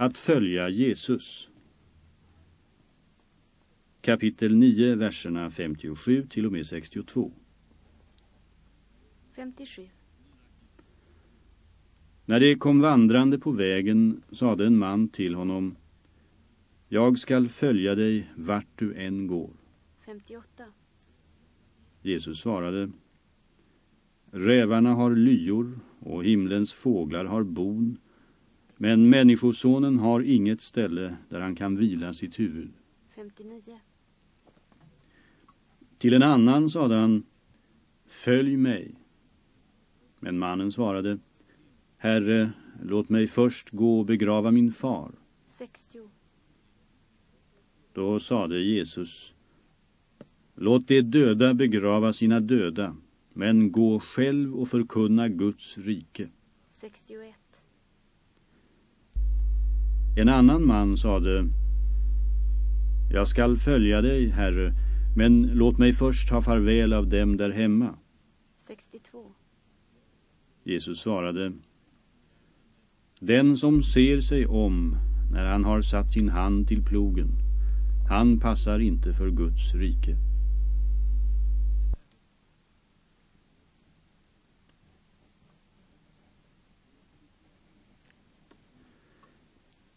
Att följa Jesus. Kapitel 9, verserna 57 till och med 62. 57. När de kom vandrande på vägen sade en man till honom Jag skall följa dig vart du än går. 58. Jesus svarade Rävarna har lyor och himlens fåglar har bon men människosonen har inget ställe där han kan vila sitt huvud. 59. Till en annan sade han Följ mig. Men mannen svarade Herre, låt mig först gå och begrava min far. 60. Då sade Jesus Låt de döda begrava sina döda men gå själv och förkunna Guds rike. 61. En annan man sade Jag skall följa dig, Herre, men låt mig först ha farväl av dem där hemma. 62. Jesus svarade Den som ser sig om när han har satt sin hand till plogen han passar inte för Guds rike.